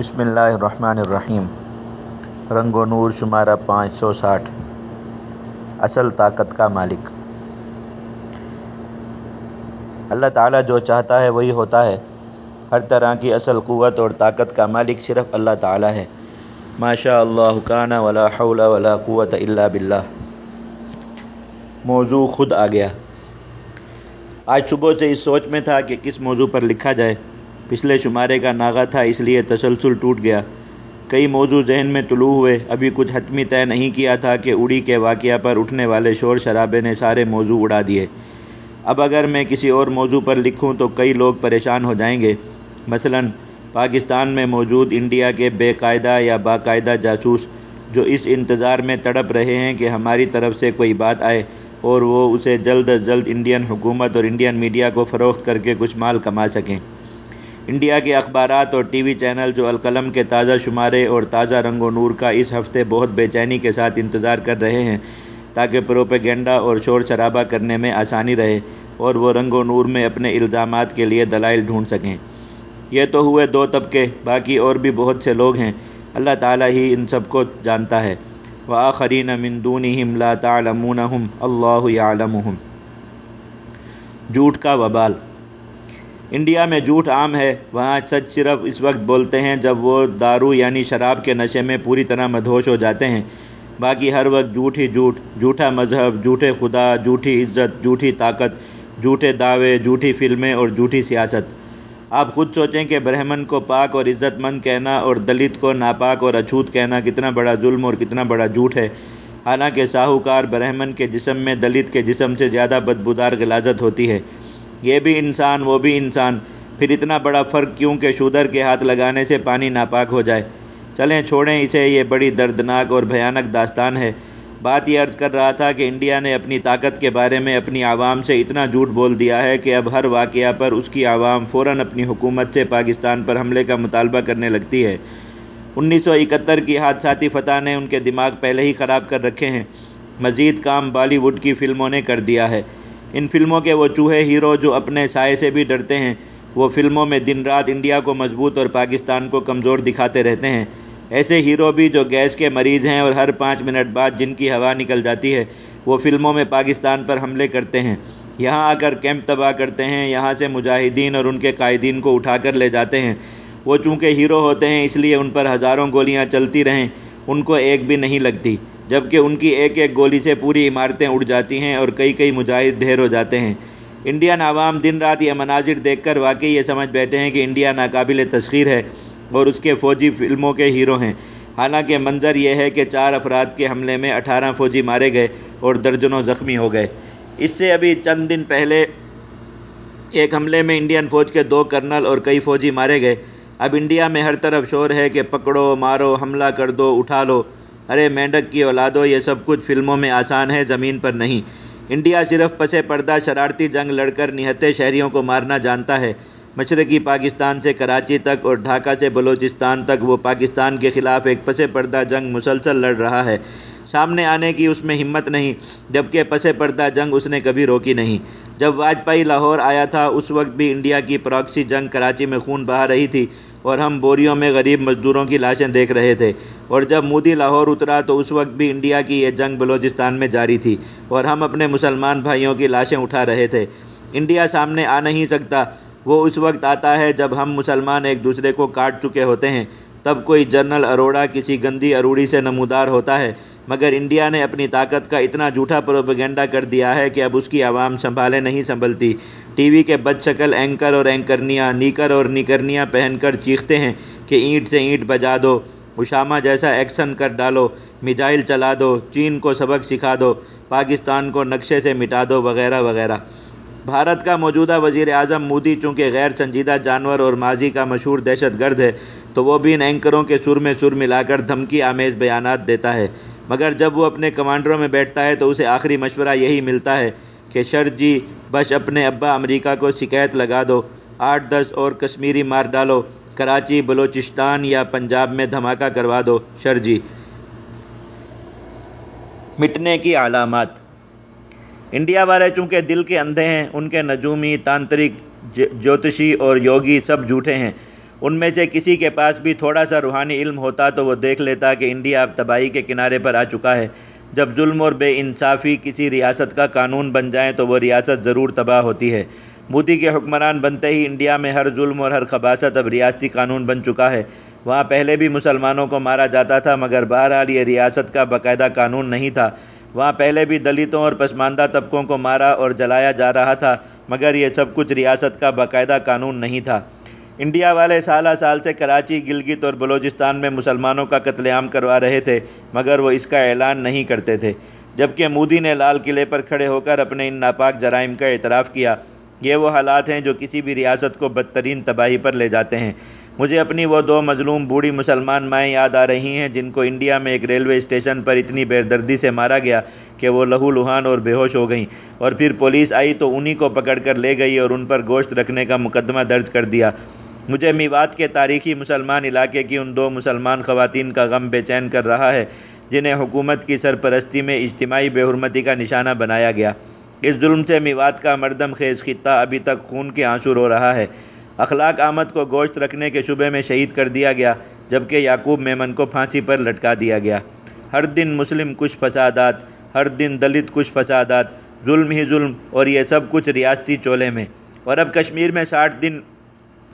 بسم اللہ الرحمن الرحیم۔ رنگ و نور شمارہ پانچ سو ساٹھ۔ اصل طاقت کا مالک۔ اللہ تعالیٰ جو چاہتا ہے وہی ہوتا ہے۔ ہر طرح کی اصل قوت اور طاقت کا مالک صرف اللہ تعالیٰ ہے۔ ما شاء اللہ کان ولا حول ولا قوت الا باللہ۔ موضوع خود آ گیا۔ آج صبح سے اس سوچ میں تھا کہ کس موضوع پر لکھا جائے۔ پچھلے شمارے کا ناغا تھا، اس لیے تسلسل ٹوٹ گیا۔ کئی موضوع ذہن میں طلوع ہوئے۔ ابھی کچھ حتمی طے نہیں کیا تھا کہ اڑی کے واقعہ پر اٹھنے والے شور شرابے نے سارے موضوع اڑا دیے۔ اب اگر میں کسی اور موضوع پر لکھوں تو کئی لوگ پریشان ہو جائیں گے۔ مثلا، پاکستان میں موجود انڈیا کے بے قاعدہ یا باقاعدہ جاسوس جو اس انتظار میں تڑپ رہے ہیں کہ ہماری طرف سے کوئی بات آئے اور وہ اسے جلد از جلد انڈین حکومت اور انڈین میڈیا کو فروخت کر کے کچھ مال کما سکیں۔ انڈیا کے اخبارات اور ٹی وی چینل جو القلم کے تازہ شمارے اور تازہ رنگ و نور کا اس ہفتے بہت بے چینی کے ساتھ انتظار کر رہے ہیں تاکہ پروپیگنڈا اور شور شرابہ کرنے میں آسانی رہے اور وہ رنگ و نور میں اپنے الزامات کے لیے دلائل ڈھونڈ سکیں۔ یہ تو ہوئے دو طبقے، باقی اور بھی بہت سے لوگ ہیں۔ اللہ تعالیٰ ہی ان سب کو جانتا ہے۔ وآخرین من دونہم لا تعلمونہم، اللہ یعلمہم۔ جھوٹ کا وبال۔ انڈیا میں جھوٹ عام ہے، وہاں سچ صرف اس وقت بولتے ہیں جب وہ دارو یعنی شراب کے نشے میں پوری طرح مدہوش ہو جاتے ہیں۔ باقی ہر وقت جھوٹ ہی جھوٹ، جھوٹا مذہب، جھوٹے خدا، جھوٹی عزت، جھوٹی طاقت، جھوٹے دعوے، جھوٹی فلمیں اور جھوٹی سیاست۔ آپ خود سوچیں کہ برہمن کو پاک اور عزت مند کہنا اور دلت کو ناپاک اور اچھوت کہنا کتنا بڑا ظلم اور کتنا بڑا جھوٹ ہے۔ حالانکہ ساہوکار برہمن کے جسم میں دلت کے جسم سے زیادہ بدبودار غلاظت ہوتی ہے۔ یہ بھی انسان، وہ بھی انسان۔ پھر اتنا بڑا فرق کیوں کہ شودر کے ہاتھ لگانے سے پانی ناپاک ہو جائے۔ چلیں چھوڑیں اسے، یہ بڑی دردناک اور بھیانک داستان ہے۔ بات یہ عرض کر رہا تھا کہ انڈیا نے اپنی طاقت کے بارے میں اپنی عوام سے اتنا جھوٹ بول دیا ہے کہ اب ہر واقعہ پر اس کی عوام فوراً اپنی حکومت سے پاکستان پر حملے کا مطالبہ کرنے لگتی ہے۔ انیس سو اکہتر کی حادثاتی فتح نے ان کے دماغ پہلے ہی خراب کر رکھے ہیں۔ مزید کام بالی ووڈ کی فلموں نے کر دیا ہے۔ ان فلموں کے وہ چوہے ہیرو جو اپنے سائے سے بھی ڈرتے ہیں، وہ فلموں میں دن رات انڈیا کو مضبوط اور پاکستان کو کمزور دکھاتے رہتے ہیں۔ ایسے ہیرو بھی جو گیس کے مریض ہیں اور ہر پانچ منٹ بعد جن کی ہوا نکل جاتی ہے، وہ فلموں میں پاکستان پر حملے کرتے ہیں۔ یہاں آ کر کیمپ تباہ کرتے ہیں، یہاں سے مجاہدین اور ان کے قائدین کو اٹھا کر لے جاتے ہیں۔ وہ چونکہ ہیرو ہوتے ہیں، اس لیے ان پر ہزاروں گولیاں چلتی رہیں۔ ان کو ایک بھی نہیں لگتی، جبکہ ان کی ایک ایک گولی سے پوری عمارتیں اڑ جاتی ہیں اور کئی کئی مجاہد ڈھیر ہو جاتے ہیں۔ انڈین عوام دن رات یہ مناظر دیکھ کر واقعی یہ سمجھ بیٹھے ہیں کہ انڈیا ناقابل تسخیر ہے اور اس کے فوجی فلموں کے ہیرو ہیں۔ حالانکہ منظر یہ ہے کہ چار افراد کے حملے میں اٹھارہ فوجی مارے گئے اور درجنوں زخمی ہو گئے۔ اس سے ابھی چند دن پہلے ایک حملے میں انڈین فوج کے دو کرنل اور کئی فوجی مارے گئے۔ اب انڈیا میں ہر طرف شور ہے کہ پکڑو، مارو، حملہ کر دو، اٹھا لو۔ ارے، مینڈک کی اولادو یہ سب کچھ فلموں میں آسان ہے، زمین پر نہیں۔ انڈیا صرف پس پردہ، شرارتی جنگ لڑ کر نہتے شہریوں کو مارنا جانتا ہے۔ مشرقی پاکستان سے کراچی تک اور ڈھاکہ سے بلوچستان تک وہ پاکستان کے خلاف ایک پس پردہ جنگ مسلسل لڑ رہا ہے۔ سامنے آنے کی اس میں ہمت نہیں، جبکہ پس پردہ جنگ اس نے کبھی روکی نہیں۔ جب واجپئی لاہور آیا تھا، اس وقت بھی انڈیا کی پراکسی جنگ کراچی میں خون بہا رہی تھی اور ہم بوریوں میں غریب مزدوروں کی لاشیں دیکھ رہے تھے۔ اور جب مودی لاہور اترا تو اس وقت بھی انڈیا کی یہ جنگ بلوچستان میں جاری تھی اور ہم اپنے مسلمان بھائیوں کی لاشیں اٹھا رہے تھے۔ انڈیا سامنے آ نہیں سکتا۔ وہ اس وقت آتا ہے جب ہم مسلمان ایک دوسرے کو کاٹ چکے ہوتے ہیں۔ تب کوئی جنرل اروڑا کسی گندی اروڑی سے نمودار ہوتا ہے۔ مگر انڈیا نے اپنی طاقت کا اتنا جھوٹا پروپیگنڈا کر دیا ہے کہ اب اس کی عوام سنبھالے نہیں سنبھلتی۔ ٹی وی کے بد شکل اینکر اور اینکرنیاں نیکر اور نیکرنیاں پہن کر چیختے ہیں کہ اینٹ سے اینٹ بجا دو اشامہ جیسا ایکشن کر ڈالو، میزائل چلا دو، چین کو سبق سکھا دو، پاکستان کو نقشے سے مٹا دو، وغیرہ وغیرہ۔ بھارت کا موجودہ وزیر اعظم مودی چونکہ غیر سنجیدہ جانور اور ماضی کا مشہور دہشت گرد ہے، تو وہ بھی ان اینکروں کے سر میں سر ملا کر دھمکی آمیز بیانات دیتا ہے۔ مگر جب وہ اپنے کمانڈروں میں بیٹھتا ہے تو اسے آخری مشورہ یہی ملتا ہے کہ شر جی بش اپنے ابا امریکہ کو شکایت لگا دو، آٹھ دس اور کشمیری مار ڈالو، کراچی، بلوچستان یا پنجاب میں دھماکہ کروا دو، شر جی۔ مٹنے کی علامات۔ انڈیا والے چونکہ دل کے اندھے ہیں، ان کے نجومی، تانترک جوتشی اور یوگی سب جھوٹے ہیں۔ ان میں سے کسی کے پاس بھی تھوڑا سا روحانی علم ہوتا تو وہ دیکھ لیتا کہ انڈیا اب تباہی کے کنارے پر آ چکا ہے۔ جب ظلم اور بے انصافی کسی ریاست کا قانون بن جائیں تو وہ ریاست ضرور تباہ ہوتی ہے۔ مودی کے حکمران بنتے ہی انڈیا میں ہر ظلم اور ہر خباصت اب ریاستی قانون بن چکا ہے۔ وہاں پہلے بھی مسلمانوں کو مارا جاتا تھا، مگر بہرحال یہ ریاست کا باقاعدہ قانون نہیں تھا۔ وہاں پہلے بھی دلتوں اور پسماندہ طبقوں کو مارا اور جلایا جا رہا تھا، مگر یہ سب کچھ ریاست کا باقاعدہ قانون نہیں تھا۔ انڈیا والے سالہ سال سے کراچی، گلگت اور بلوچستان میں مسلمانوں کا قتل عام کروا رہے تھے، مگر وہ اس کا اعلان نہیں کرتے تھے۔ جبکہ مودی نے لال قلعے پر کھڑے ہو کر اپنے ان ناپاک جرائم کا اعتراف کیا۔ یہ وہ حالات ہیں جو کسی بھی ریاست کو بدترین تباہی پر لے جاتے ہیں۔ مجھے اپنی وہ دو مظلوم بوڑھی مسلمان مائیں یاد آ رہی ہیں جن کو انڈیا میں ایک ریلوے اسٹیشن پر اتنی بے دردی سے مارا گیا کہ وہ لہو لہان اور بے ہوش ہو گئیں۔ اور پھر پولیس آئی تو انہی کو پکڑ کر لے گئی اور ان پر گوشت رکھنے کا مقدمہ درج کر دیا۔ مجھے میوات کے تاریخی مسلمان علاقے کی ان دو مسلمان خواتین کا غم بے چین کر رہا ہے، جنہیں حکومت کی سرپرستی میں اجتماعی بے حرمتی کا نشانہ بنایا گیا۔ اس ظلم سے میوات کا مردم خیز خطہ ابھی تک خون کے آنسو رو رہا ہے۔ اخلاق آمد کو گوشت رکھنے کے شبے میں شہید کر دیا گیا، جبکہ یعقوب میمن کو پھانسی پر لٹکا دیا گیا۔ ہر دن مسلم کچھ فسادات، ہر دن دلت کچھ فسادات، ظلم ہی ظلم اور یہ سب کچھ ریاستی چولے میں۔ اور اب کشمیر میں ساٹھ دن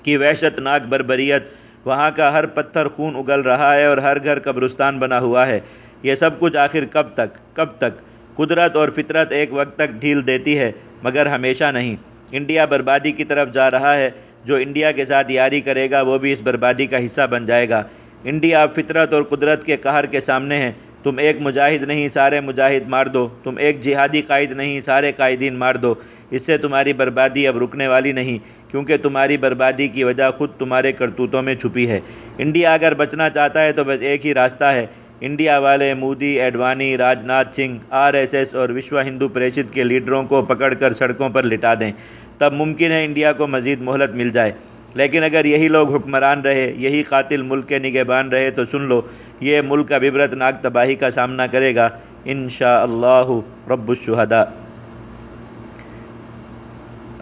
کی وحشت ناک بربریت۔ وہاں کا ہر پتھر خون اگل رہا ہے اور ہر گھر قبرستان بنا ہوا ہے۔ یہ سب کچھ آخر کب تک کب تک؟ قدرت اور فطرت ایک وقت تک ڈھیل دیتی ہے، مگر ہمیشہ نہیں۔ انڈیا بربادی کی طرف جا رہا ہے۔ جو انڈیا کے ساتھ یاری کرے گا، وہ بھی اس بربادی کا حصہ بن جائے گا۔ انڈیا اب فطرت اور قدرت کے قہر کے سامنے ہے۔ تم ایک مجاہد نہیں، سارے مجاہد مار دو۔ تم ایک جہادی قائد نہیں، سارے قائدین مار دو۔ اس سے تمہاری بربادی اب رکنے والی نہیں، کیونکہ تمہاری بربادی کی وجہ خود تمہارے کرتوتوں میں چھپی ہے۔ انڈیا اگر بچنا چاہتا ہے تو بس ایک ہی راستہ ہے۔ انڈیا والے Modi, Advani Raj Nath Singh R S S اور وشوا ہندو پریشد کے لیڈروں کو پکڑ کر سڑکوں پر لٹا دیں۔ تب ممکن ہے انڈیا کو مزید مہلت مل جائے۔ لیکن اگر یہی لوگ حکمران رہے، یہی قاتل ملک کے نگہبان رہے، تو سن لو، یہ ملک اب عبرت ناک تباہی کا سامنا کرے گا۔ انشاءاللہ اللہ رب الشہداء۔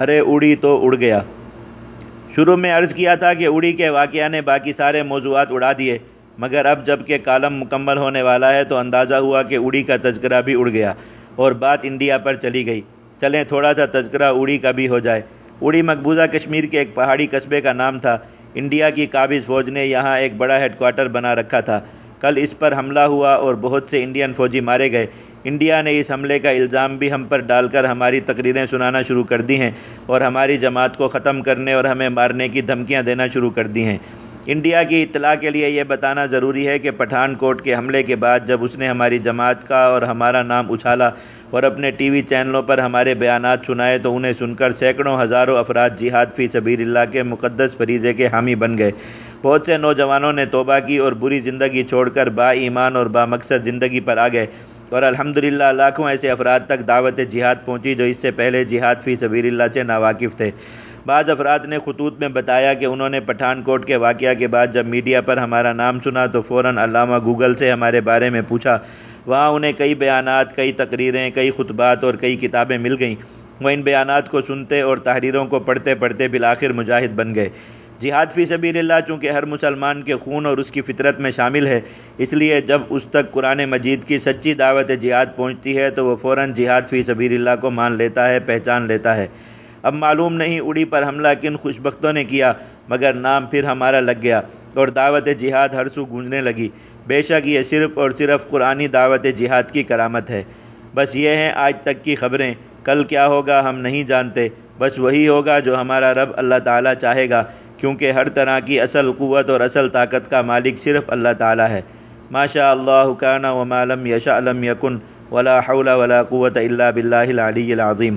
ارے اڑی تو اڑ گیا۔ شروع میں عرض کیا تھا کہ اڑی کے واقعہ نے باقی سارے موضوعات اڑا دیے، مگر اب جبکہ کالم مکمل ہونے والا ہے، تو اندازہ ہوا کہ اڑی کا تذکرہ بھی اڑ گیا اور بات انڈیا پر چلی گئی۔ چلیں، تھوڑا سا تذکرہ اڑی کا بھی ہو جائے۔ اڑی مقبوضہ کشمیر کے ایک پہاڑی قصبے کا نام تھا۔ انڈیا کی قابض فوج نے یہاں ایک بڑا ہیڈ کوارٹر بنا رکھا تھا۔ کل اس پر حملہ ہوا اور بہت سے انڈین فوجی مارے گئے۔ انڈیا نے اس حملے کا الزام بھی ہم پر ڈال کر ہماری تقریریں سنانا شروع کر دی ہیں اور ہماری جماعت کو ختم کرنے اور ہمیں مارنے کی دھمکیاں دینا شروع کر دی ہیں۔ انڈیا کی اطلاع کے لیے یہ بتانا ضروری ہے کہ پٹھان کوٹ کے حملے کے بعد جب اس نے ہماری جماعت کا اور ہمارا نام اچھالا اور اپنے ٹی وی چینلوں پر ہمارے بیانات سنائے تو انہیں سن کر سینکڑوں ہزاروں افراد جہاد فی سبیر اللہ کے مقدس فریضے کے حامی بن گئے۔ بہت سے نوجوانوں نے توبہ کی اور بری زندگی چھوڑ کر با ایمان اور با مقصد زندگی پر آ گئے۔ اور الحمدللہ لاکھوں ایسے افراد تک دعوت جہاد پہنچی جو اس سے پہلے جہاد فی سبیر اللہ سے ناواقف تھے۔ بعض افراد نے خطوط میں بتایا کہ انہوں نے پٹھان کوٹ کے واقعہ کے بعد جب میڈیا پر ہمارا نام سنا تو فوراً علامہ گوگل سے ہمارے بارے میں پوچھا۔ وہاں انہیں کئی بیانات، کئی تقریریں، کئی خطبات اور کئی کتابیں مل گئیں۔ وہ ان بیانات کو سنتے اور تحریروں کو پڑھتے پڑھتے بالآخر مجاہد بن گئے۔ جہاد فی سبیل اللہ چونکہ ہر مسلمان کے خون اور اس کی فطرت میں شامل ہے، اس لیے جب اس تک قرآن مجید کی سچی دعوت جہاد پہنچتی ہے تو وہ فوراً جہاد فی سبیل اللہ کو مان لیتا ہے، پہچان لیتا ہے۔ اب معلوم نہیں اڑی پر حملہ کن خوش بختوں نے کیا، مگر نام پھر ہمارا لگ گیا اور دعوت جہاد ہر سو گونجنے لگی۔ بے شک یہ صرف اور صرف قرآنی دعوت جہاد کی کرامت ہے۔ بس یہ ہیں آج تک کی خبریں۔ کل کیا ہوگا ہم نہیں جانتے۔ بس وہی ہوگا جو ہمارا رب اللہ تعالیٰ چاہے گا، کیونکہ ہر طرح کی اصل قوت اور اصل طاقت کا مالک صرف اللہ تعالیٰ ہے۔ ماشاء اللہ کانا و مالم یشا علم یکن ولا حول ولا قوت اللہ بلّہ العلی العظیم۔